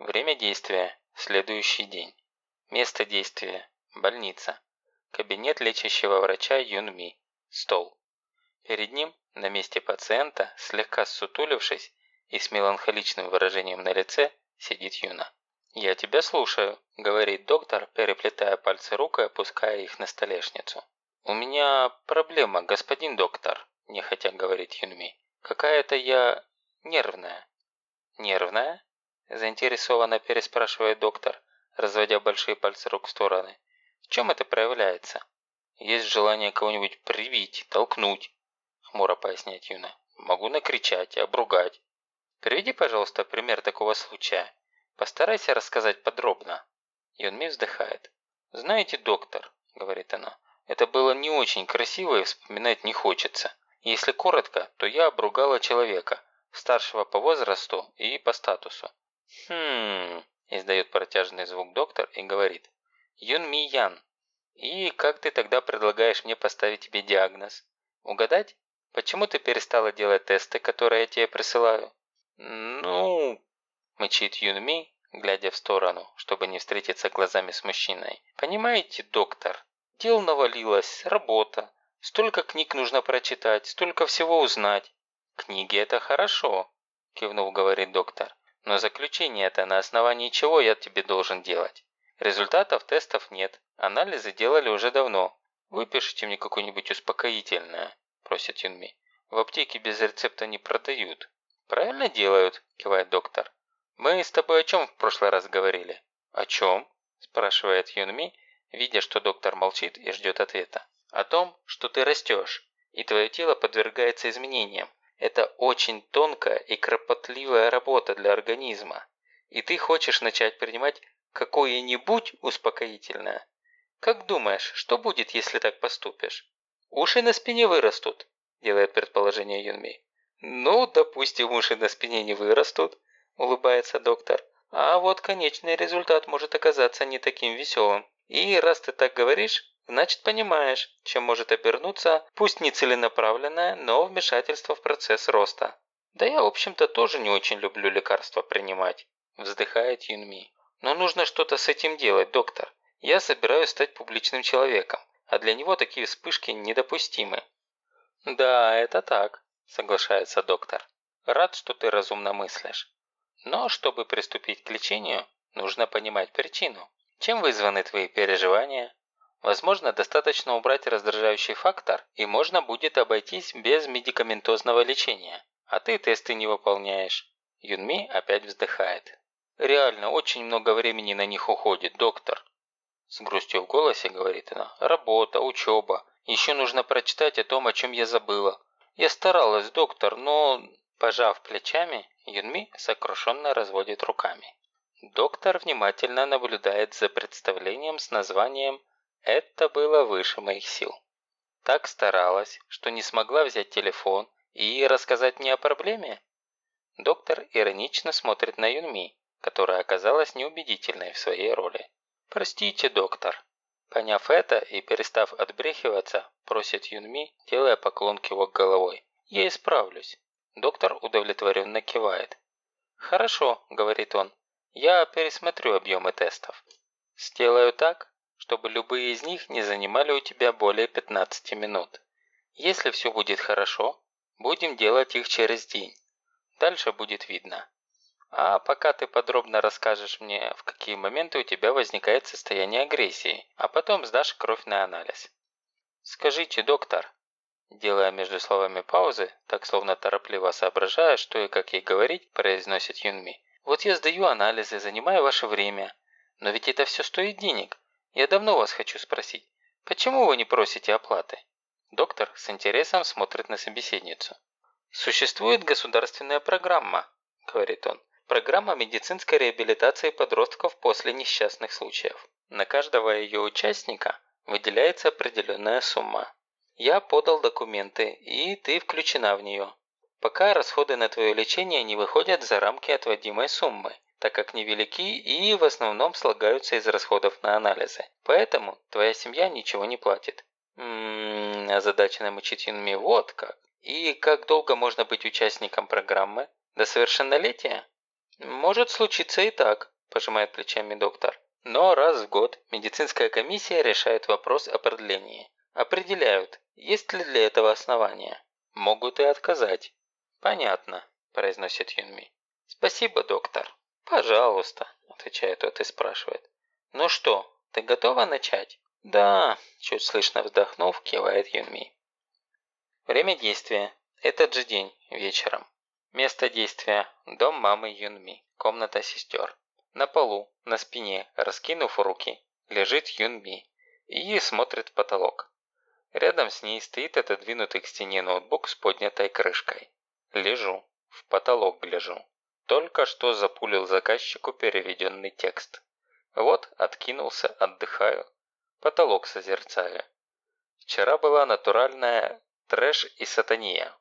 Время действия – следующий день. Место действия – больница. Кабинет лечащего врача Юн Ми. Стол. Перед ним, на месте пациента, слегка ссутулившись и с меланхоличным выражением на лице, сидит Юна. «Я тебя слушаю», – говорит доктор, переплетая пальцы рук и опуская их на столешницу. «У меня проблема, господин доктор», – нехотя говорит Юнми. «Какая-то я нервная». «Нервная?» – заинтересованно переспрашивает доктор, разводя большие пальцы рук в стороны. «В чем это проявляется?» «Есть желание кого-нибудь привить, толкнуть», – хмуро поясняет Юна. «Могу накричать обругать». «Приведи, пожалуйста, пример такого случая. Постарайся рассказать подробно». Юнми вздыхает. «Знаете, доктор», – говорит она, – «это было не очень красиво и вспоминать не хочется. Если коротко, то я обругала человека, старшего по возрасту и по статусу. «Хм...» – издает протяжный звук доктор и говорит. «Юн Ми Ян. И как ты тогда предлагаешь мне поставить тебе диагноз? Угадать? Почему ты перестала делать тесты, которые я тебе присылаю?» «Ну...» – мычит Юн Ми, глядя в сторону, чтобы не встретиться глазами с мужчиной. «Понимаете, доктор, дел навалилось, работа, Столько книг нужно прочитать, столько всего узнать. Книги – это хорошо, кивнув, говорит доктор. Но заключение это на основании чего я тебе должен делать? Результатов тестов нет, анализы делали уже давно. Выпишите мне какое-нибудь успокоительное, просит Юнми. В аптеке без рецепта не продают. Правильно делают, кивает доктор. Мы с тобой о чем в прошлый раз говорили? О чем? спрашивает Юнми, видя, что доктор молчит и ждет ответа. О том, что ты растешь, и твое тело подвергается изменениям. Это очень тонкая и кропотливая работа для организма. И ты хочешь начать принимать какое-нибудь успокоительное. Как думаешь, что будет, если так поступишь? Уши на спине вырастут, делает предположение Юнми. Ну, допустим, уши на спине не вырастут, улыбается доктор. А вот конечный результат может оказаться не таким веселым. И раз ты так говоришь, Значит, понимаешь, чем может обернуться, пусть не целенаправленное, но вмешательство в процесс роста. Да я, в общем-то, тоже не очень люблю лекарства принимать, вздыхает Юнми. Но нужно что-то с этим делать, доктор. Я собираюсь стать публичным человеком, а для него такие вспышки недопустимы. Да, это так, соглашается доктор. Рад, что ты разумно мыслишь. Но чтобы приступить к лечению, нужно понимать причину. Чем вызваны твои переживания, Возможно, достаточно убрать раздражающий фактор, и можно будет обойтись без медикаментозного лечения. А ты тесты не выполняешь. Юнми опять вздыхает. Реально, очень много времени на них уходит, доктор. С грустью в голосе говорит она. Работа, учеба. Еще нужно прочитать о том, о чем я забыла. Я старалась, доктор, но... Пожав плечами, Юнми сокрушенно разводит руками. Доктор внимательно наблюдает за представлением с названием это было выше моих сил. Так старалась, что не смогла взять телефон и рассказать мне о проблеме. Доктор иронично смотрит на Юнми, которая оказалась неубедительной в своей роли. «Простите, доктор». Поняв это и перестав отбрехиваться, просит Юнми, делая поклон кивок головой. «Я исправлюсь». Доктор удовлетворенно кивает. «Хорошо», – говорит он, – «я пересмотрю объемы тестов. Сделаю так, чтобы любые из них не занимали у тебя более 15 минут. Если все будет хорошо, будем делать их через день. Дальше будет видно. А пока ты подробно расскажешь мне, в какие моменты у тебя возникает состояние агрессии, а потом сдашь кровь на анализ. Скажите, доктор, делая между словами паузы, так словно торопливо соображая, что и как ей говорить, произносит Юнми. Вот я сдаю анализы, занимаю ваше время, но ведь это все стоит денег. Я давно вас хочу спросить, почему вы не просите оплаты?» Доктор с интересом смотрит на собеседницу. «Существует государственная программа», – говорит он. «Программа медицинской реабилитации подростков после несчастных случаев. На каждого ее участника выделяется определенная сумма. Я подал документы, и ты включена в нее. Пока расходы на твое лечение не выходят за рамки отводимой суммы так как невелики и в основном слагаются из расходов на анализы. Поэтому твоя семья ничего не платит. Ммм, озадаченно мычит Юнми, вот как. И как долго можно быть участником программы? До совершеннолетия? Может случиться и так, пожимает плечами доктор. Но раз в год медицинская комиссия решает вопрос о продлении. Определяют, есть ли для этого основания. Могут и отказать. Понятно, произносит Юнми. Спасибо, доктор. Пожалуйста, отвечает тот и спрашивает. Ну что, ты готова начать? Да, чуть слышно вздохнув, кивает Юнми. Время действия. Этот же день, вечером. Место действия. Дом мамы Юнми. Комната сестер. На полу, на спине, раскинув руки, лежит Юнми и смотрит в потолок. Рядом с ней стоит отодвинутый к стене ноутбук с поднятой крышкой. Лежу, в потолок гляжу. Только что запулил заказчику переведенный текст. Вот откинулся, отдыхаю. Потолок созерцаю. Вчера была натуральная трэш и сатания.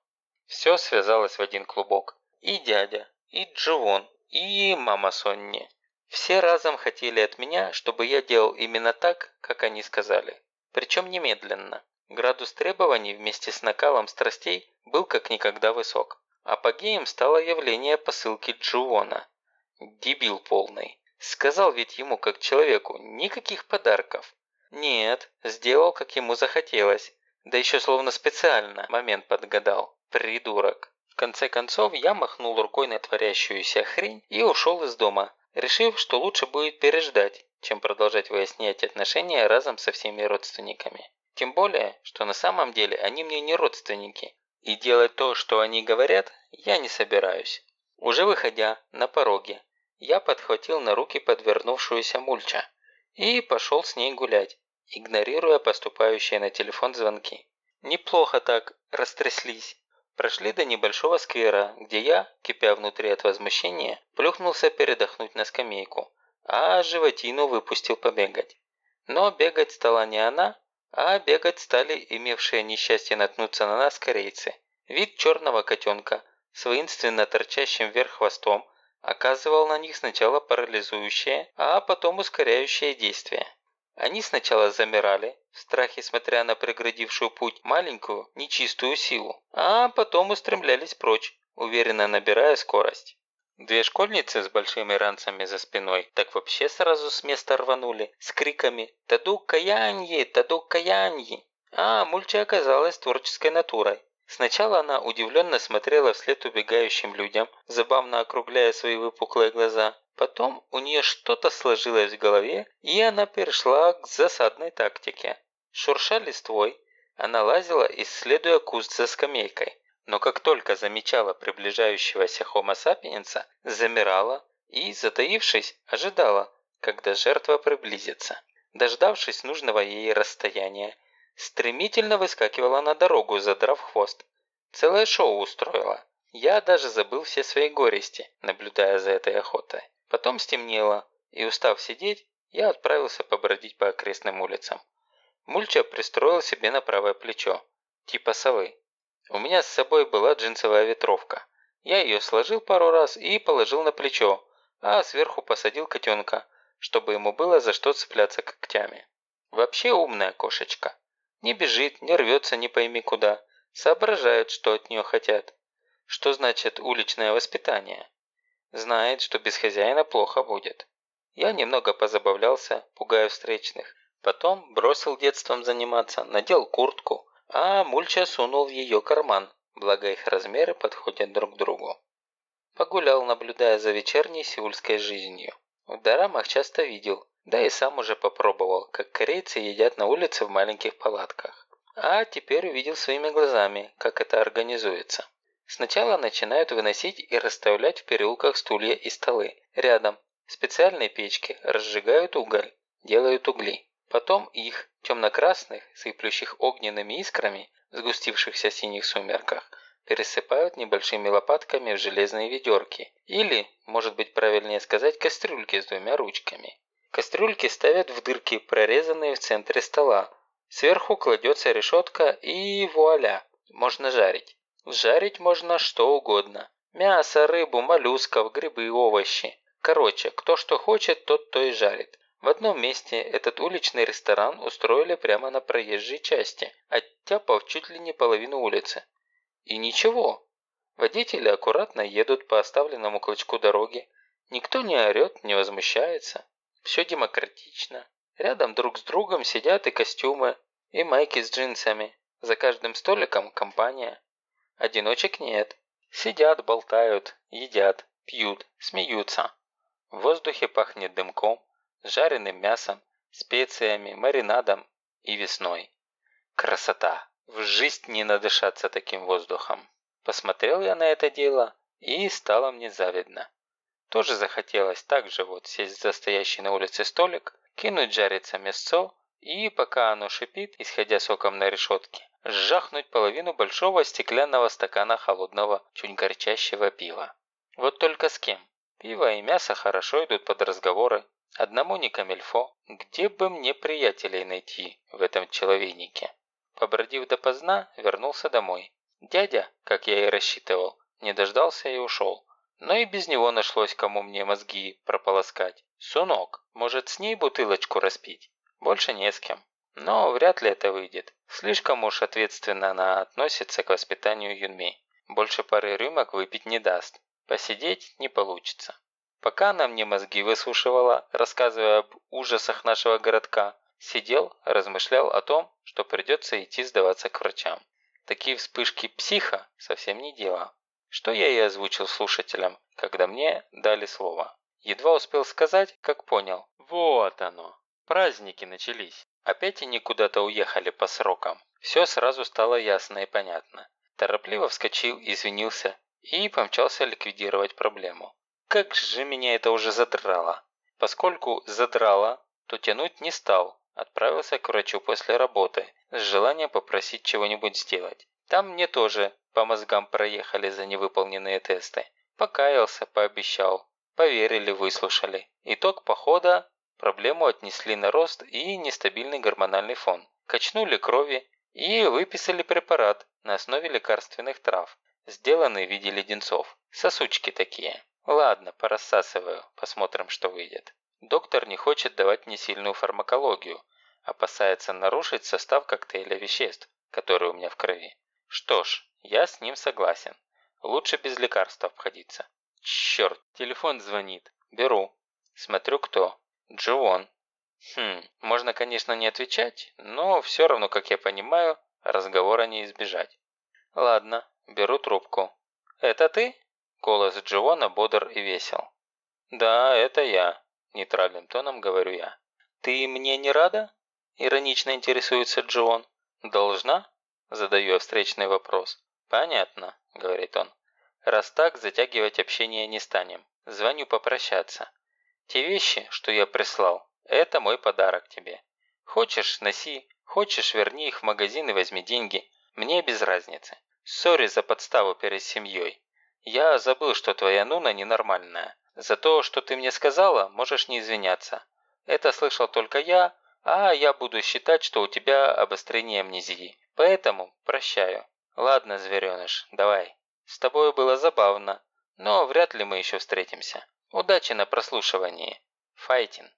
Все связалось в один клубок. И дядя, и Дживон, и мама Сонни. Все разом хотели от меня, чтобы я делал именно так, как они сказали. Причем немедленно. Градус требований вместе с накалом страстей был как никогда высок. Апогеем стало явление посылки Джуона. Дебил полный. Сказал ведь ему как человеку, никаких подарков. Нет, сделал как ему захотелось. Да еще словно специально момент подгадал. Придурок. В конце концов я махнул рукой на творящуюся хрень и ушел из дома, решив, что лучше будет переждать, чем продолжать выяснять отношения разом со всеми родственниками. Тем более, что на самом деле они мне не родственники, и делать то, что они говорят, я не собираюсь. Уже выходя на пороге, я подхватил на руки подвернувшуюся мульча и пошел с ней гулять, игнорируя поступающие на телефон звонки. Неплохо так растряслись. Прошли до небольшого сквера, где я, кипя внутри от возмущения, плюхнулся передохнуть на скамейку, а животину выпустил побегать. Но бегать стала не она, а бегать стали имевшие несчастье наткнуться на нас корейцы. Вид черного котенка с воинственно торчащим вверх хвостом оказывал на них сначала парализующее, а потом ускоряющее действие. Они сначала замирали, в страхе смотря на преградившую путь маленькую, нечистую силу, а потом устремлялись прочь, уверенно набирая скорость. Две школьницы с большими ранцами за спиной так вообще сразу с места рванули с криками «Таду каянье! Таду каянье!». А Мульча оказалась творческой натурой. Сначала она удивленно смотрела вслед убегающим людям, забавно округляя свои выпуклые глаза. Потом у нее что-то сложилось в голове, и она перешла к засадной тактике. Шурша листвой, она лазила, исследуя куст за скамейкой но как только замечала приближающегося хомо сапиенса, замирала и, затаившись, ожидала, когда жертва приблизится. Дождавшись нужного ей расстояния, стремительно выскакивала на дорогу, задрав хвост. Целое шоу устроила. Я даже забыл все свои горести, наблюдая за этой охотой. Потом стемнело, и устав сидеть, я отправился побродить по окрестным улицам. Мульча пристроил себе на правое плечо, типа совы. У меня с собой была джинсовая ветровка. Я ее сложил пару раз и положил на плечо, а сверху посадил котенка, чтобы ему было за что цепляться когтями. Вообще умная кошечка. Не бежит, не рвется не пойми куда. Соображает, что от нее хотят. Что значит уличное воспитание? Знает, что без хозяина плохо будет. Я немного позабавлялся, пугая встречных. Потом бросил детством заниматься, надел куртку, а Мульча сунул в ее карман, благо их размеры подходят друг к другу. Погулял, наблюдая за вечерней сеульской жизнью. В дорамах часто видел, да и сам уже попробовал, как корейцы едят на улице в маленьких палатках. А теперь увидел своими глазами, как это организуется. Сначала начинают выносить и расставлять в переулках стулья и столы. Рядом специальные печки разжигают уголь, делают угли. Потом их, темно-красных, сыплющих огненными искрами, в сгустившихся синих сумерках, пересыпают небольшими лопатками в железные ведерки. Или, может быть правильнее сказать, кастрюльки с двумя ручками. Кастрюльки ставят в дырки, прорезанные в центре стола. Сверху кладется решетка и вуаля, можно жарить. Жарить можно что угодно. Мясо, рыбу, моллюсков, грибы, овощи. Короче, кто что хочет, тот то и жарит. В одном месте этот уличный ресторан устроили прямо на проезжей части, оттяпав чуть ли не половину улицы. И ничего. Водители аккуратно едут по оставленному клочку дороги, Никто не орет, не возмущается. Все демократично. Рядом друг с другом сидят и костюмы, и майки с джинсами. За каждым столиком компания. Одиночек нет. Сидят, болтают, едят, пьют, смеются. В воздухе пахнет дымком, жареным мясом, специями, маринадом и весной. Красота! В жизнь не надышаться таким воздухом. Посмотрел я на это дело, и стало мне завидно. Тоже захотелось так же вот сесть за стоящий на улице столик, кинуть жариться мясцо и, пока оно шипит, исходя соком на решетке, сжахнуть половину большого стеклянного стакана холодного, чуть горчащего пива. Вот только с кем? Пиво и мясо хорошо идут под разговоры. Одному не камельфо. Где бы мне приятелей найти в этом человейнике? Побродив допоздна, вернулся домой. Дядя, как я и рассчитывал, не дождался и ушел. Но и без него нашлось, кому мне мозги прополоскать. Сунок, может с ней бутылочку распить? Больше не с кем. Но вряд ли это выйдет. Слишком уж ответственно она относится к воспитанию Юнми. Больше пары рюмок выпить не даст. Посидеть не получится. Пока она мне мозги высушивала, рассказывая об ужасах нашего городка, сидел, размышлял о том, что придется идти сдаваться к врачам. Такие вспышки психа совсем не дело. Что я и озвучил слушателям, когда мне дали слово. Едва успел сказать, как понял. Вот оно. Праздники начались. Опять они куда-то уехали по срокам. Все сразу стало ясно и понятно. Торопливо вскочил, извинился и помчался ликвидировать проблему. Как же меня это уже задрало. Поскольку задрало, то тянуть не стал. Отправился к врачу после работы с желанием попросить чего-нибудь сделать. Там мне тоже по мозгам проехали за невыполненные тесты. Покаялся, пообещал. Поверили, выслушали. Итог похода – проблему отнесли на рост и нестабильный гормональный фон. Качнули крови и выписали препарат на основе лекарственных трав, сделанный в виде леденцов. Сосучки такие. Ладно, порассасываю, посмотрим, что выйдет. Доктор не хочет давать мне сильную фармакологию, опасается нарушить состав коктейля веществ, которые у меня в крови. Что ж, я с ним согласен. Лучше без лекарств обходиться. Черт, телефон звонит. Беру. Смотрю, кто. Джоон. Хм, можно, конечно, не отвечать, но все равно, как я понимаю, разговора не избежать. Ладно, беру трубку. «Это ты?» Голос Джоона бодр и весел. «Да, это я», – нейтральным тоном говорю я. «Ты мне не рада?» – иронично интересуется Джоон. «Должна?» Задаю встречный вопрос. «Понятно», – говорит он. «Раз так, затягивать общение не станем. Звоню попрощаться. Те вещи, что я прислал, это мой подарок тебе. Хочешь – носи, хочешь – верни их в магазин и возьми деньги. Мне без разницы. Сори за подставу перед семьей. Я забыл, что твоя Нуна ненормальная. За то, что ты мне сказала, можешь не извиняться. Это слышал только я, а я буду считать, что у тебя обострение амнезии. Поэтому прощаю. Ладно, звереныш, давай. С тобой было забавно, но вряд ли мы еще встретимся. Удачи на прослушивании. Файтин.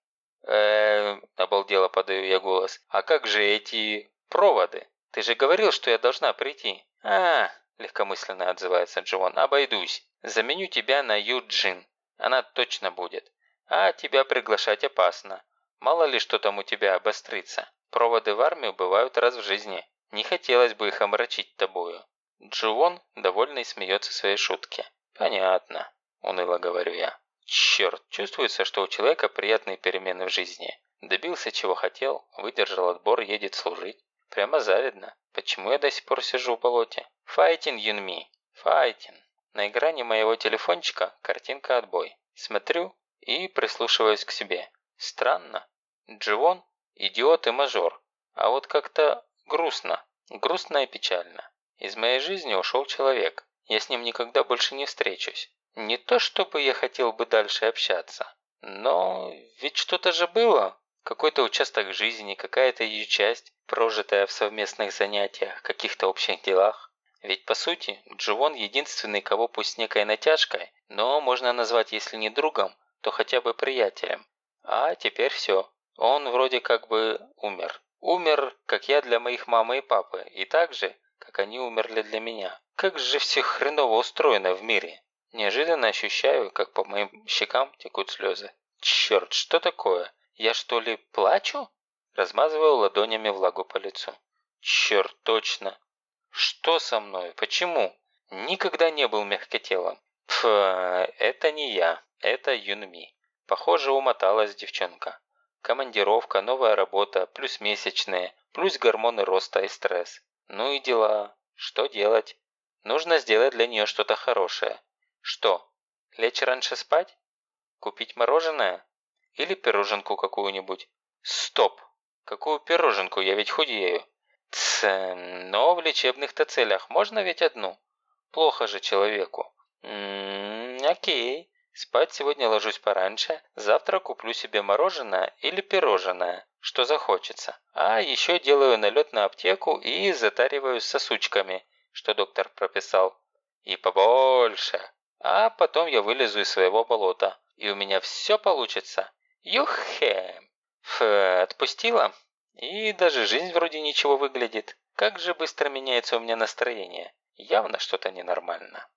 Эээ, обалдело подаю я голос. А как же эти проводы? Ты же говорил, что я должна прийти. А, легкомысленно отзывается Джон. Обойдусь. Заменю тебя на Юджин. Она точно будет. А тебя приглашать опасно. Мало ли что там у тебя обострится. Проводы в армию бывают раз в жизни. Не хотелось бы их омрачить тобою». Джуон довольный смеется своей шутке. «Понятно», – уныло говорю я. «Черт, чувствуется, что у человека приятные перемены в жизни. Добился, чего хотел, выдержал отбор, едет служить. Прямо завидно. Почему я до сих пор сижу в болоте? Файтин, Юнми, файтин». На экране моего телефончика картинка отбой. Смотрю и прислушиваюсь к себе. Странно. Дживон – идиот и мажор. А вот как-то Грустно. Грустно и печально. Из моей жизни ушел человек. Я с ним никогда больше не встречусь. Не то, чтобы я хотел бы дальше общаться. Но ведь что-то же было. Какой-то участок жизни, какая-то ее часть, прожитая в совместных занятиях, каких-то общих делах. Ведь по сути, Дживон единственный, кого пусть некой натяжкой, но можно назвать, если не другом, то хотя бы приятелем. А теперь все. Он вроде как бы умер. Умер, как я для моих мамы и папы, и так же, как они умерли для меня. Как же все хреново устроено в мире. Неожиданно ощущаю, как по моим щекам текут слезы. Черт, что такое? Я что ли плачу? Размазываю ладонями влагу по лицу. Черт, точно. Что со мной? Почему? Никогда не был мягкотелым. Пф, это не я, это Юнми. Похоже, умоталась девчонка. Командировка, новая работа, плюс месячные, плюс гормоны роста и стресс. Ну и дела. Что делать? Нужно сделать для нее что-то хорошее. Что? Лечь раньше спать? Купить мороженое? Или пироженку какую-нибудь? Стоп! Какую пироженку? Я ведь худею. Тс, но в лечебных-то целях можно ведь одну? Плохо же человеку. Ммм, окей. Спать сегодня ложусь пораньше, завтра куплю себе мороженое или пирожное, что захочется. А еще делаю налет на аптеку и затариваюсь сосучками, что доктор прописал. И побольше. А потом я вылезу из своего болота, и у меня все получится. Юхе! Ф, отпустила? И даже жизнь вроде ничего выглядит. Как же быстро меняется у меня настроение. Явно что-то ненормально.